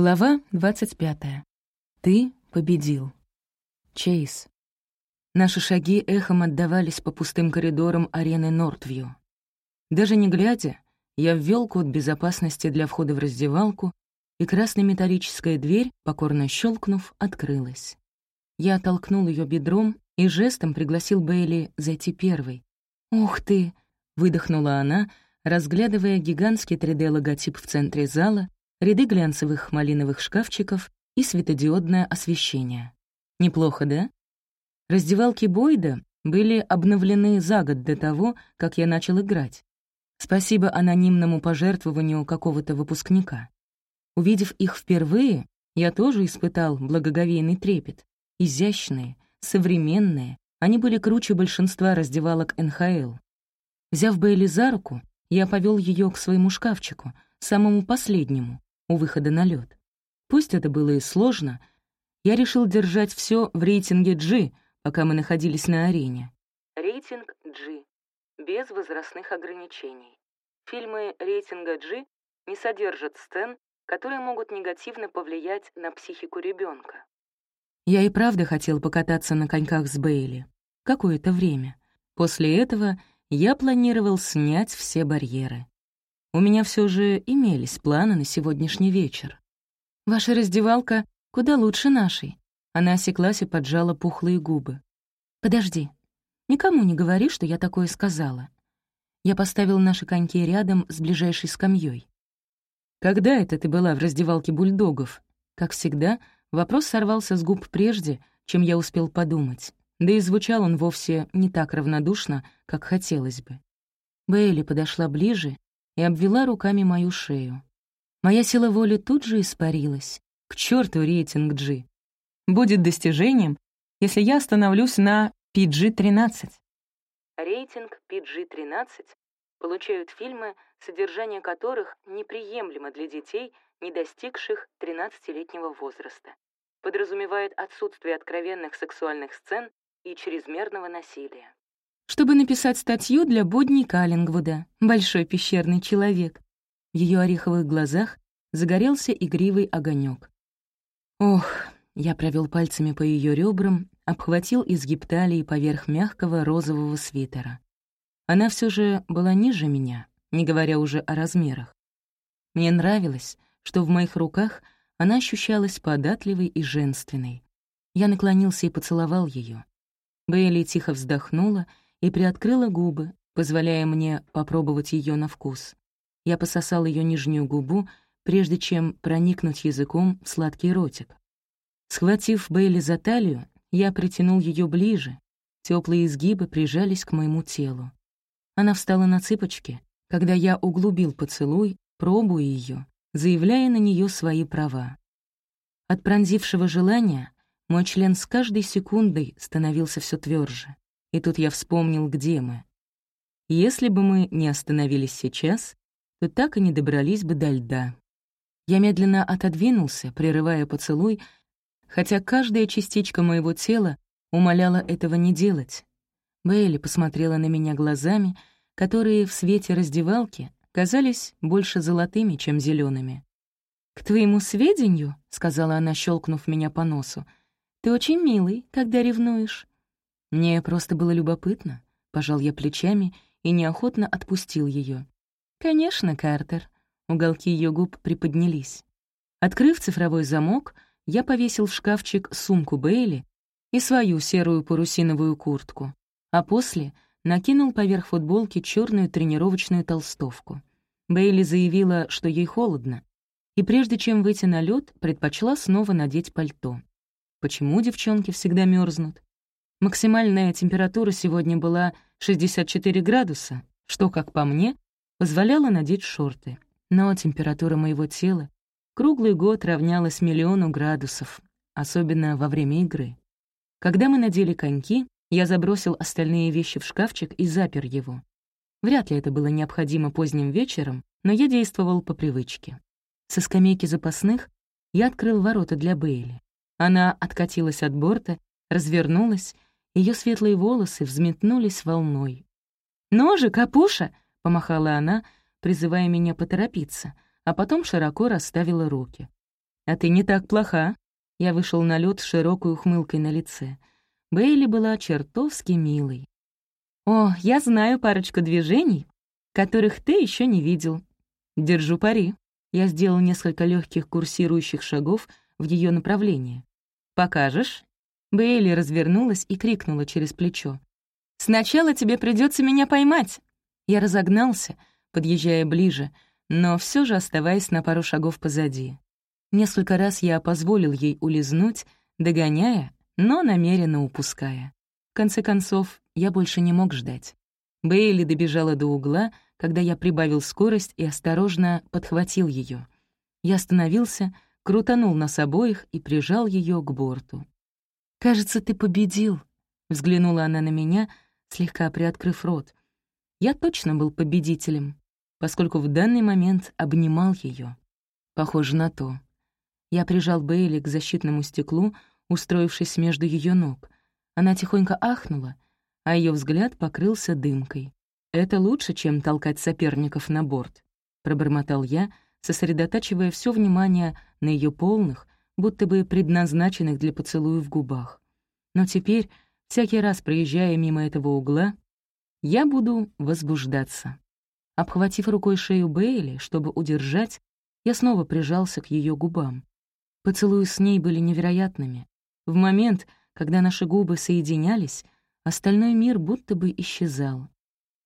Глава 25. Ты победил. Чейз. Наши шаги эхом отдавались по пустым коридорам арены Нортвью. Даже не глядя, я ввел код безопасности для входа в раздевалку, и красная металлическая дверь, покорно щелкнув, открылась. Я оттолкнул ее бедром и жестом пригласил Бейли зайти первой. «Ух ты!» — выдохнула она, разглядывая гигантский 3D-логотип в центре зала ряды глянцевых малиновых шкафчиков и светодиодное освещение. Неплохо, да? Раздевалки Бойда были обновлены за год до того, как я начал играть. Спасибо анонимному пожертвованию какого-то выпускника. Увидев их впервые, я тоже испытал благоговейный трепет. Изящные, современные, они были круче большинства раздевалок НХЛ. Взяв Бейли за руку, я повел ее к своему шкафчику, самому последнему, у выхода на лед. Пусть это было и сложно, я решил держать все в рейтинге G, пока мы находились на арене. Рейтинг G. Без возрастных ограничений. Фильмы рейтинга G не содержат сцен, которые могут негативно повлиять на психику ребенка. Я и правда хотел покататься на коньках с Бейли. Какое-то время. После этого я планировал снять все барьеры. У меня все же имелись планы на сегодняшний вечер. Ваша раздевалка куда лучше нашей. Она осеклась и поджала пухлые губы. Подожди. Никому не говори, что я такое сказала. Я поставил наши коньки рядом с ближайшей скамьей. «Когда это ты была в раздевалке бульдогов?» Как всегда, вопрос сорвался с губ прежде, чем я успел подумать. Да и звучал он вовсе не так равнодушно, как хотелось бы. Бейли подошла ближе и обвела руками мою шею. Моя сила воли тут же испарилась. К черту рейтинг G. Будет достижением, если я остановлюсь на PG-13. Рейтинг PG-13 получают фильмы, содержание которых неприемлемо для детей, не достигших 13-летнего возраста. Подразумевает отсутствие откровенных сексуальных сцен и чрезмерного насилия чтобы написать статью для Бодни Каллингвуда «Большой пещерный человек». В ее ореховых глазах загорелся игривый огонек. Ох, я провел пальцами по ее ребрам, обхватил изгиб талии поверх мягкого розового свитера. Она все же была ниже меня, не говоря уже о размерах. Мне нравилось, что в моих руках она ощущалась податливой и женственной. Я наклонился и поцеловал ее. Бейли тихо вздохнула и приоткрыла губы, позволяя мне попробовать ее на вкус. Я пососал ее нижнюю губу, прежде чем проникнуть языком в сладкий ротик. Схватив Бейли за талию, я притянул ее ближе, теплые изгибы прижались к моему телу. Она встала на цыпочки, когда я углубил поцелуй, пробуя ее, заявляя на нее свои права. От пронзившего желания мой член с каждой секундой становился все тверже. И тут я вспомнил, где мы. Если бы мы не остановились сейчас, то так и не добрались бы до льда. Я медленно отодвинулся, прерывая поцелуй, хотя каждая частичка моего тела умоляла этого не делать. Бейли посмотрела на меня глазами, которые в свете раздевалки казались больше золотыми, чем зелеными. «К твоему сведению», — сказала она, щелкнув меня по носу, — «ты очень милый, когда ревнуешь. Мне просто было любопытно. Пожал я плечами и неохотно отпустил ее. «Конечно, Картер». Уголки ее губ приподнялись. Открыв цифровой замок, я повесил в шкафчик сумку Бейли и свою серую парусиновую куртку, а после накинул поверх футболки черную тренировочную толстовку. Бейли заявила, что ей холодно, и прежде чем выйти на лед, предпочла снова надеть пальто. Почему девчонки всегда мерзнут? Максимальная температура сегодня была 64 градуса, что, как по мне, позволяло надеть шорты. Но температура моего тела круглый год равнялась миллиону градусов, особенно во время игры. Когда мы надели коньки, я забросил остальные вещи в шкафчик и запер его. Вряд ли это было необходимо поздним вечером, но я действовал по привычке. Со скамейки запасных я открыл ворота для Бейли. Она откатилась от борта, развернулась ее светлые волосы взметнулись волной. «Ну же, капуша!» — помахала она, призывая меня поторопиться, а потом широко расставила руки. «А ты не так плоха». Я вышел на лед с широкой ухмылкой на лице. Бейли была чертовски милой. «О, я знаю парочку движений, которых ты еще не видел. Держу пари». Я сделал несколько легких курсирующих шагов в ее направлении. «Покажешь?» Бейли развернулась и крикнула через плечо. «Сначала тебе придется меня поймать!» Я разогнался, подъезжая ближе, но все же оставаясь на пару шагов позади. Несколько раз я позволил ей улизнуть, догоняя, но намеренно упуская. В конце концов, я больше не мог ждать. Бейли добежала до угла, когда я прибавил скорость и осторожно подхватил ее. Я остановился, крутанул нас обоих и прижал ее к борту. «Кажется, ты победил», — взглянула она на меня, слегка приоткрыв рот. Я точно был победителем, поскольку в данный момент обнимал ее. Похоже на то. Я прижал Бейли к защитному стеклу, устроившись между ее ног. Она тихонько ахнула, а ее взгляд покрылся дымкой. «Это лучше, чем толкать соперников на борт», — пробормотал я, сосредотачивая все внимание на ее полных, будто бы предназначенных для поцелуев губах. Но теперь, всякий раз проезжая мимо этого угла, я буду возбуждаться. Обхватив рукой шею Бейли, чтобы удержать, я снова прижался к ее губам. Поцелуи с ней были невероятными. В момент, когда наши губы соединялись, остальной мир будто бы исчезал.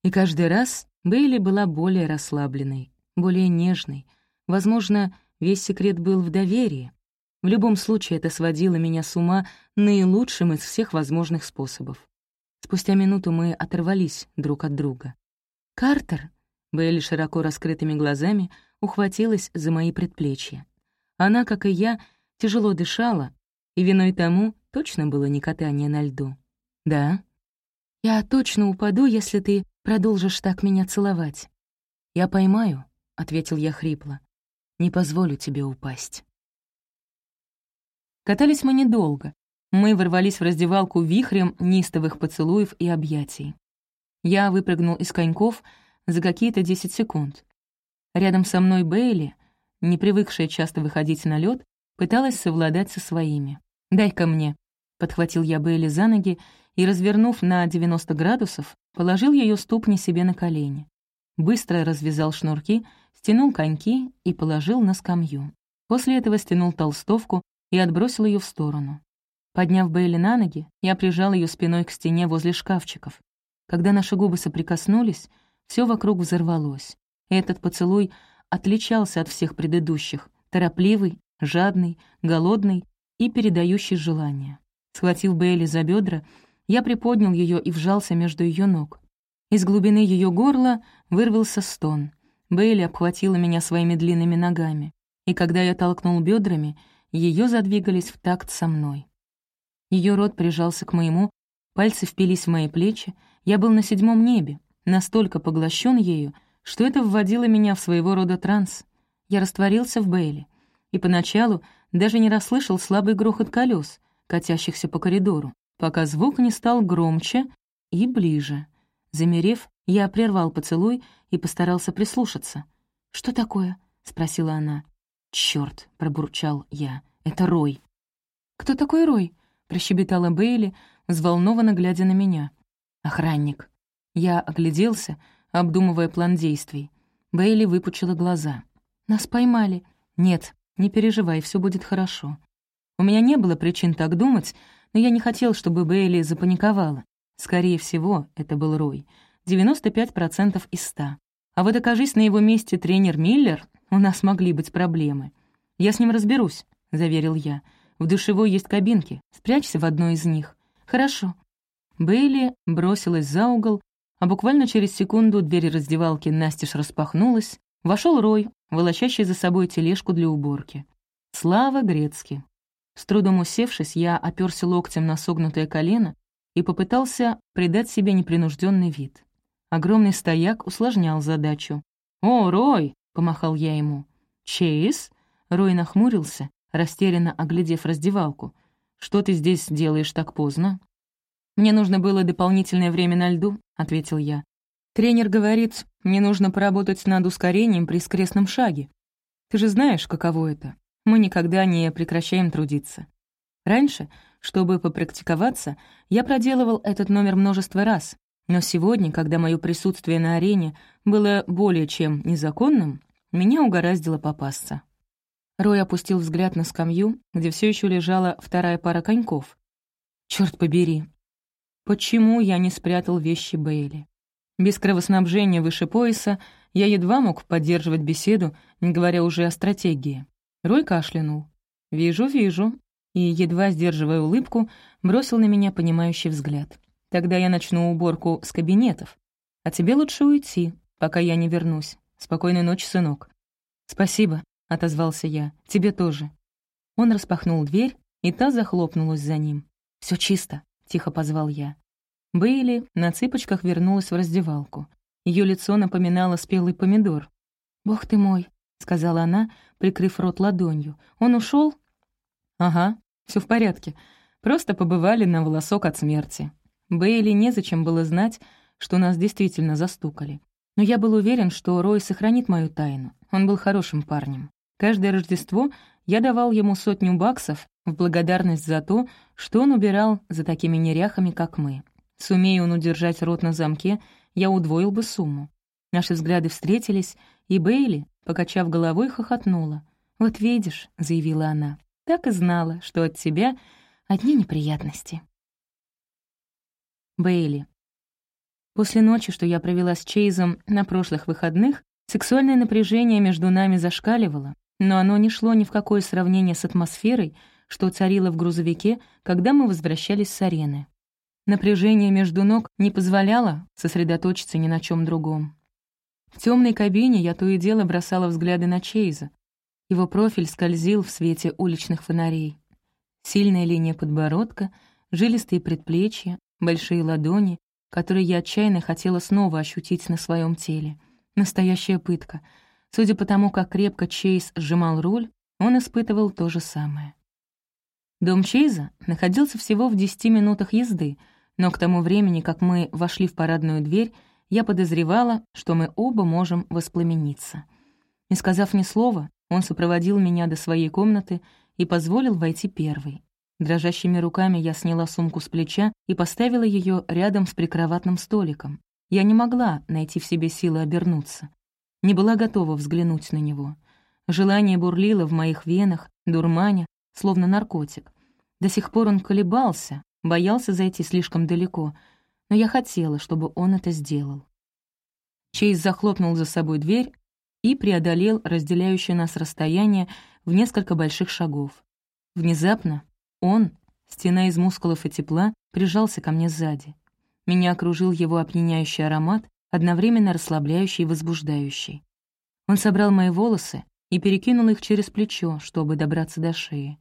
И каждый раз Бейли была более расслабленной, более нежной. Возможно, весь секрет был в доверии. В любом случае это сводило меня с ума наилучшим из всех возможных способов. Спустя минуту мы оторвались друг от друга. «Картер!» — Бейли широко раскрытыми глазами ухватилась за мои предплечья. Она, как и я, тяжело дышала, и виной тому точно было не катание на льду. «Да?» «Я точно упаду, если ты продолжишь так меня целовать». «Я поймаю», — ответил я хрипло. «Не позволю тебе упасть». Катались мы недолго. Мы ворвались в раздевалку вихрем нистовых поцелуев и объятий. Я выпрыгнул из коньков за какие-то 10 секунд. Рядом со мной Бейли, не привыкшая часто выходить на лед, пыталась совладать со своими. «Дай-ка мне», — подхватил я Бейли за ноги и, развернув на 90 градусов, положил ее ступни себе на колени. Быстро развязал шнурки, стянул коньки и положил на скамью. После этого стянул толстовку и отбросил ее в сторону. Подняв Бейли на ноги, я прижал ее спиной к стене возле шкафчиков. Когда наши губы соприкоснулись, все вокруг взорвалось. Этот поцелуй отличался от всех предыдущих, торопливый, жадный, голодный и передающий желание. Схватив Бейли за бедра, я приподнял ее и вжался между ее ног. Из глубины ее горла вырвался стон. Бейли обхватила меня своими длинными ногами, и когда я толкнул бедрами, ее задвигались в такт со мной. Ее рот прижался к моему, пальцы впились в мои плечи, я был на седьмом небе, настолько поглощен ею, что это вводило меня в своего рода транс. Я растворился в Бейли, и поначалу даже не расслышал слабый грохот колес, катящихся по коридору, пока звук не стал громче и ближе. Замерев, я прервал поцелуй и постарался прислушаться. «Что такое?» — спросила она. «Чёрт!» — пробурчал я. «Это Рой». «Кто такой Рой?» — прощебетала Бейли, взволнованно глядя на меня. «Охранник». Я огляделся, обдумывая план действий. Бейли выпучила глаза. «Нас поймали». «Нет, не переживай, все будет хорошо». У меня не было причин так думать, но я не хотел, чтобы Бейли запаниковала. Скорее всего, это был Рой. 95% из 100. А вот окажись на его месте тренер Миллер, у нас могли быть проблемы. «Я с ним разберусь», — заверил я. «В душевой есть кабинки. Спрячься в одной из них». «Хорошо». Бейли бросилась за угол, а буквально через секунду дверь раздевалки настежь распахнулась, вошел Рой, волочащий за собой тележку для уборки. Слава Грецки. С трудом усевшись, я оперся локтем на согнутое колено и попытался придать себе непринужденный вид. Огромный стояк усложнял задачу. «О, Рой!» — помахал я ему. «Чейз?» — Рой нахмурился, растерянно оглядев раздевалку. «Что ты здесь делаешь так поздно?» «Мне нужно было дополнительное время на льду», — ответил я. «Тренер говорит, мне нужно поработать над ускорением при скрестном шаге. Ты же знаешь, каково это. Мы никогда не прекращаем трудиться. Раньше, чтобы попрактиковаться, я проделывал этот номер множество раз, но сегодня, когда мое присутствие на арене было более чем незаконным, меня угораздило попасться. Рой опустил взгляд на скамью, где все еще лежала вторая пара коньков. Черт побери, почему я не спрятал вещи Бейли? Без кровоснабжения выше пояса я едва мог поддерживать беседу, не говоря уже о стратегии. Рой кашлянул. «Вижу, вижу», и, едва сдерживая улыбку, бросил на меня понимающий взгляд. «Тогда я начну уборку с кабинетов. А тебе лучше уйти, пока я не вернусь. Спокойной ночи, сынок». «Спасибо», — отозвался я. «Тебе тоже». Он распахнул дверь, и та захлопнулась за ним. Все чисто», — тихо позвал я. Бейли на цыпочках вернулась в раздевалку. Ее лицо напоминало спелый помидор. «Бог ты мой», — сказала она, прикрыв рот ладонью. «Он ушел? «Ага, все в порядке. Просто побывали на волосок от смерти». Бейли незачем было знать, что нас действительно застукали. Но я был уверен, что Рой сохранит мою тайну. Он был хорошим парнем. Каждое Рождество я давал ему сотню баксов в благодарность за то, что он убирал за такими неряхами, как мы. Сумея он удержать рот на замке, я удвоил бы сумму. Наши взгляды встретились, и Бейли, покачав головой, хохотнула. «Вот видишь», — заявила она, — «так и знала, что от тебя одни неприятности». Бейли. После ночи, что я провела с Чейзом на прошлых выходных, сексуальное напряжение между нами зашкаливало, но оно не шло ни в какое сравнение с атмосферой, что царило в грузовике, когда мы возвращались с арены. Напряжение между ног не позволяло сосредоточиться ни на чем другом. В темной кабине я то и дело бросала взгляды на Чейза. Его профиль скользил в свете уличных фонарей. Сильная линия подбородка, жилистые предплечья, большие ладони, которые я отчаянно хотела снова ощутить на своем теле. Настоящая пытка. Судя по тому, как крепко Чейз сжимал руль, он испытывал то же самое. Дом Чейза находился всего в десяти минутах езды — но к тому времени, как мы вошли в парадную дверь, я подозревала, что мы оба можем воспламениться. Не сказав ни слова, он сопроводил меня до своей комнаты и позволил войти первой. Дрожащими руками я сняла сумку с плеча и поставила ее рядом с прикроватным столиком. Я не могла найти в себе силы обернуться. Не была готова взглянуть на него. Желание бурлило в моих венах, дурманя, словно наркотик. До сих пор он колебался, боялся зайти слишком далеко, но я хотела, чтобы он это сделал. Чейз захлопнул за собой дверь и преодолел разделяющее нас расстояние в несколько больших шагов. Внезапно он, стена из мускулов и тепла, прижался ко мне сзади. Меня окружил его опьяняющий аромат, одновременно расслабляющий и возбуждающий. Он собрал мои волосы и перекинул их через плечо, чтобы добраться до шеи.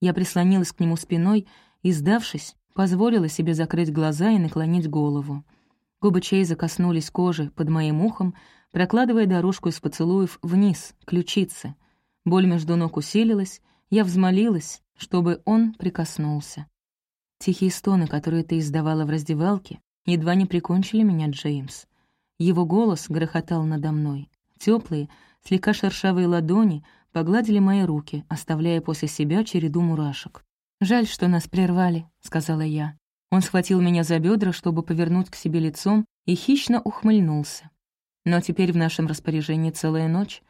Я прислонилась к нему спиной и, сдавшись, позволила себе закрыть глаза и наклонить голову. Губы Чейза коснулись кожи под моим ухом, прокладывая дорожку из поцелуев вниз, к. Боль между ног усилилась, я взмолилась, чтобы он прикоснулся. Тихие стоны, которые ты издавала в раздевалке, едва не прикончили меня, Джеймс. Его голос грохотал надо мной. Теплые, слегка шершавые ладони погладили мои руки, оставляя после себя череду мурашек. «Жаль, что нас прервали», — сказала я. Он схватил меня за бедра, чтобы повернуть к себе лицом, и хищно ухмыльнулся. Но теперь в нашем распоряжении целая ночь.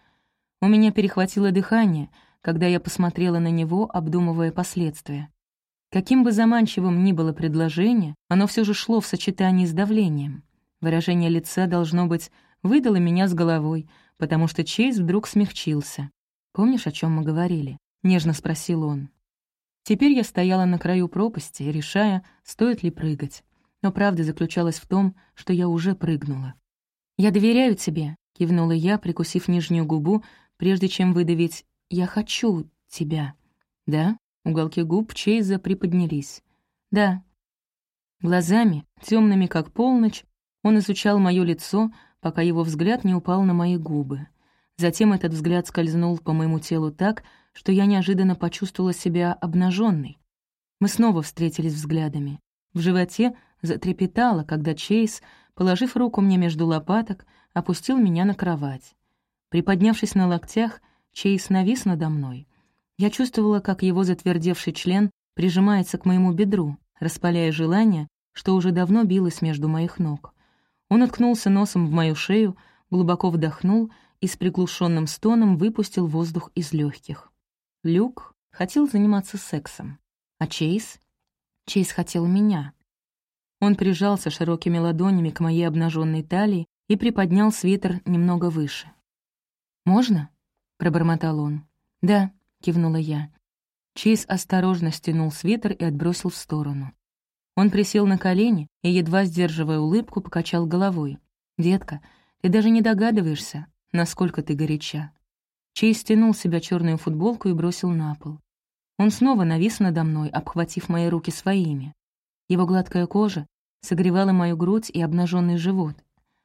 У меня перехватило дыхание, когда я посмотрела на него, обдумывая последствия. Каким бы заманчивым ни было предложение, оно все же шло в сочетании с давлением. Выражение лица, должно быть, выдало меня с головой, потому что Чейз вдруг смягчился. «Помнишь, о чем мы говорили?» — нежно спросил он. Теперь я стояла на краю пропасти, решая, стоит ли прыгать. Но правда заключалась в том, что я уже прыгнула. «Я доверяю тебе», — кивнула я, прикусив нижнюю губу, прежде чем выдавить «я хочу тебя». «Да?» — уголки губ Чейза приподнялись. «Да». Глазами, темными как полночь, он изучал мое лицо, пока его взгляд не упал на мои губы. Затем этот взгляд скользнул по моему телу так, что я неожиданно почувствовала себя обнаженной. Мы снова встретились взглядами. В животе затрепетало, когда Чейз, положив руку мне между лопаток, опустил меня на кровать. Приподнявшись на локтях, Чейз навис надо мной. Я чувствовала, как его затвердевший член прижимается к моему бедру, распаляя желание, что уже давно билось между моих ног. Он уткнулся носом в мою шею, глубоко вдохнул и с приглушенным стоном выпустил воздух из легких. Люк хотел заниматься сексом, а Чейз? Чейз хотел меня. Он прижался широкими ладонями к моей обнаженной талии и приподнял свитер немного выше. «Можно?» — пробормотал он. «Да», — кивнула я. Чейз осторожно стянул свитер и отбросил в сторону. Он присел на колени и, едва сдерживая улыбку, покачал головой. «Детка, ты даже не догадываешься, насколько ты горяча». Чейз стянул себя черную футболку и бросил на пол. Он снова навис надо мной, обхватив мои руки своими. Его гладкая кожа согревала мою грудь и обнаженный живот.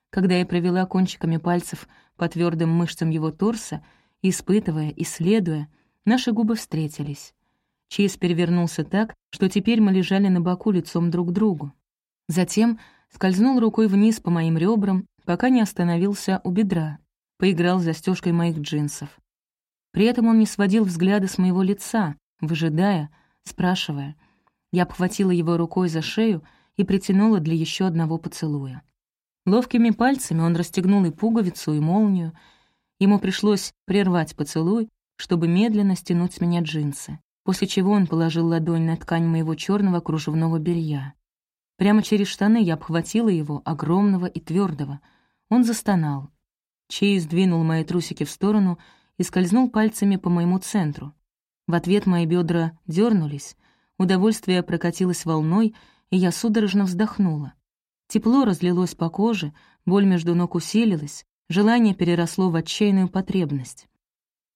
Когда я провела кончиками пальцев по твердым мышцам его торса, испытывая, исследуя, наши губы встретились. Чейз перевернулся так, что теперь мы лежали на боку лицом друг к другу. Затем скользнул рукой вниз по моим ребрам, пока не остановился у бедра, поиграл застежкой моих джинсов. При этом он не сводил взгляда с моего лица, выжидая, спрашивая. Я обхватила его рукой за шею и притянула для еще одного поцелуя. Ловкими пальцами он расстегнул и пуговицу, и молнию. Ему пришлось прервать поцелуй, чтобы медленно стянуть с меня джинсы после чего он положил ладонь на ткань моего черного кружевного белья. Прямо через штаны я обхватила его, огромного и твердого. Он застонал. Чей сдвинул мои трусики в сторону и скользнул пальцами по моему центру. В ответ мои бедра дернулись, удовольствие прокатилось волной, и я судорожно вздохнула. Тепло разлилось по коже, боль между ног усилилась, желание переросло в отчаянную потребность.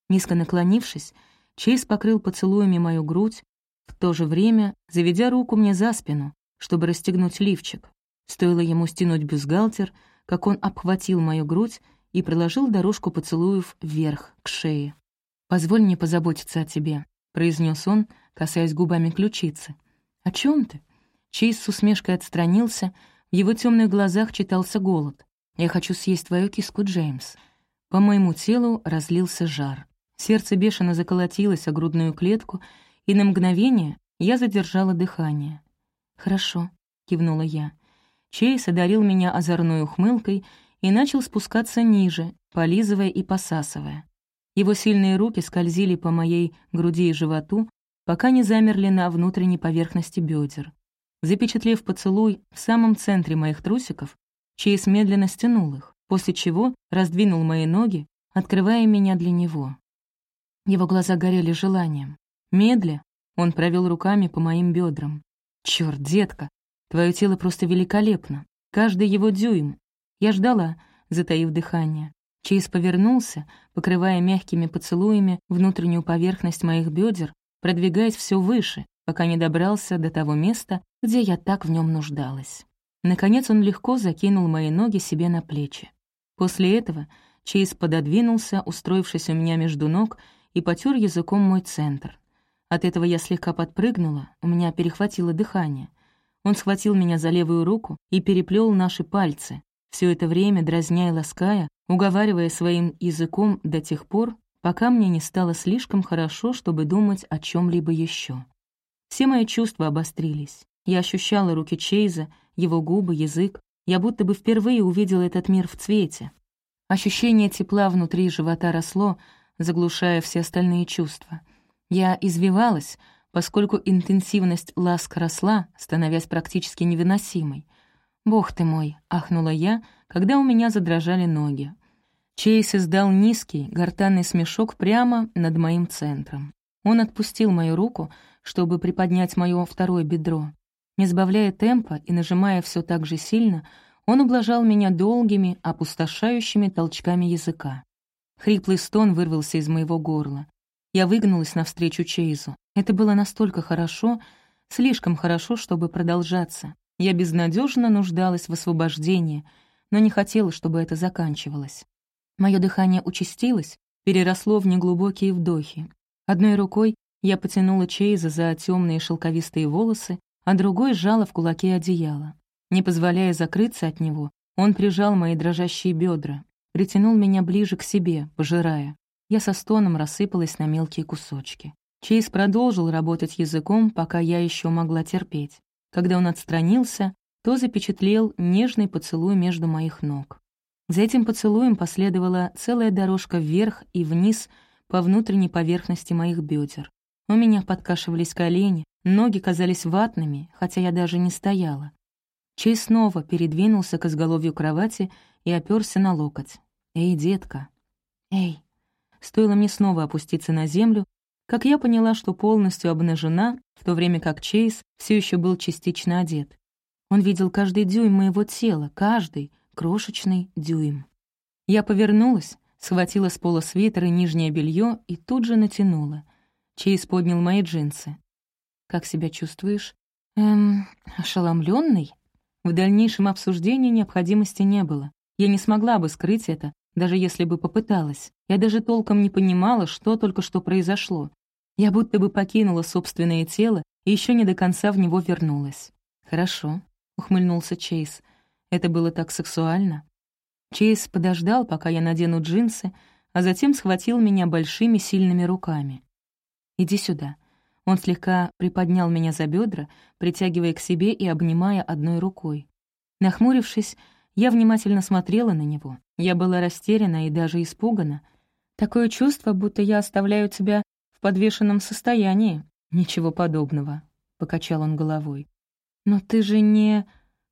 Низко наклонившись, Чейз покрыл поцелуями мою грудь, в то же время заведя руку мне за спину, чтобы расстегнуть лифчик. Стоило ему стянуть бюстгальтер, как он обхватил мою грудь и приложил дорожку поцелуев вверх, к шее. «Позволь мне позаботиться о тебе», — произнес он, касаясь губами ключицы. «О чем ты?» Чейз с усмешкой отстранился, в его темных глазах читался голод. «Я хочу съесть твою киску, Джеймс». По моему телу разлился жар. Сердце бешено заколотилось о грудную клетку, и на мгновение я задержала дыхание. «Хорошо», — кивнула я. Чейз одарил меня озорной ухмылкой и начал спускаться ниже, полизывая и посасывая. Его сильные руки скользили по моей груди и животу, пока не замерли на внутренней поверхности бедер. Запечатлев поцелуй в самом центре моих трусиков, Чейз медленно стянул их, после чего раздвинул мои ноги, открывая меня для него. Его глаза горели желанием. Медля, он провел руками по моим бедрам. Черт, детка, твое тело просто великолепно. Каждый его дюйм. Я ждала, затаив дыхание. Чейз повернулся, покрывая мягкими поцелуями внутреннюю поверхность моих бедер, продвигаясь все выше, пока не добрался до того места, где я так в нем нуждалась. Наконец он легко закинул мои ноги себе на плечи. После этого Чейз пододвинулся, устроившись у меня между ног, и потер языком мой центр. От этого я слегка подпрыгнула, у меня перехватило дыхание. Он схватил меня за левую руку и переплел наши пальцы, все это время дразня и лаская, уговаривая своим языком до тех пор, пока мне не стало слишком хорошо, чтобы думать о чем либо еще. Все мои чувства обострились. Я ощущала руки Чейза, его губы, язык. Я будто бы впервые увидела этот мир в цвете. Ощущение тепла внутри живота росло, заглушая все остальные чувства. Я извивалась, поскольку интенсивность ласк росла, становясь практически невыносимой. «Бог ты мой!» — ахнула я, когда у меня задрожали ноги. Чейз издал низкий, гортанный смешок прямо над моим центром. Он отпустил мою руку, чтобы приподнять мое второе бедро. Не сбавляя темпа и нажимая все так же сильно, он ублажал меня долгими, опустошающими толчками языка. Хриплый стон вырвался из моего горла. Я выгнулась навстречу Чейзу. Это было настолько хорошо, слишком хорошо, чтобы продолжаться. Я безнадежно нуждалась в освобождении, но не хотела, чтобы это заканчивалось. Мое дыхание участилось, переросло в неглубокие вдохи. Одной рукой я потянула Чейза за темные шелковистые волосы, а другой сжала в кулаке одеяло. Не позволяя закрыться от него, он прижал мои дрожащие бедра притянул меня ближе к себе, пожирая. Я со стоном рассыпалась на мелкие кусочки. Чейз продолжил работать языком, пока я еще могла терпеть. Когда он отстранился, то запечатлел нежный поцелуй между моих ног. За этим поцелуем последовала целая дорожка вверх и вниз по внутренней поверхности моих бедер. У меня подкашивались колени, ноги казались ватными, хотя я даже не стояла. Чей снова передвинулся к изголовью кровати и оперся на локоть. «Эй, детка!» «Эй!» Стоило мне снова опуститься на землю, как я поняла, что полностью обнажена, в то время как Чейз все еще был частично одет. Он видел каждый дюйм моего тела, каждый крошечный дюйм. Я повернулась, схватила с пола свитер и нижнее белье и тут же натянула. Чейз поднял мои джинсы. «Как себя чувствуешь?» «Эм, ошеломленный? В дальнейшем обсуждении необходимости не было. Я не смогла бы скрыть это, даже если бы попыталась. Я даже толком не понимала, что только что произошло. Я будто бы покинула собственное тело и еще не до конца в него вернулась. «Хорошо», — ухмыльнулся Чейз. «Это было так сексуально». Чейз подождал, пока я надену джинсы, а затем схватил меня большими сильными руками. «Иди сюда». Он слегка приподнял меня за бедра, притягивая к себе и обнимая одной рукой. Нахмурившись, я внимательно смотрела на него. Я была растеряна и даже испугана. Такое чувство, будто я оставляю тебя в подвешенном состоянии. Ничего подобного, — покачал он головой. Но ты же не...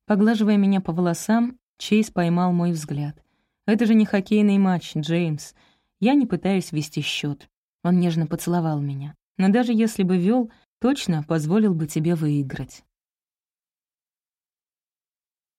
Поглаживая меня по волосам, Чейз поймал мой взгляд. Это же не хоккейный матч, Джеймс. Я не пытаюсь вести счет. Он нежно поцеловал меня. Но даже если бы вел, точно позволил бы тебе выиграть.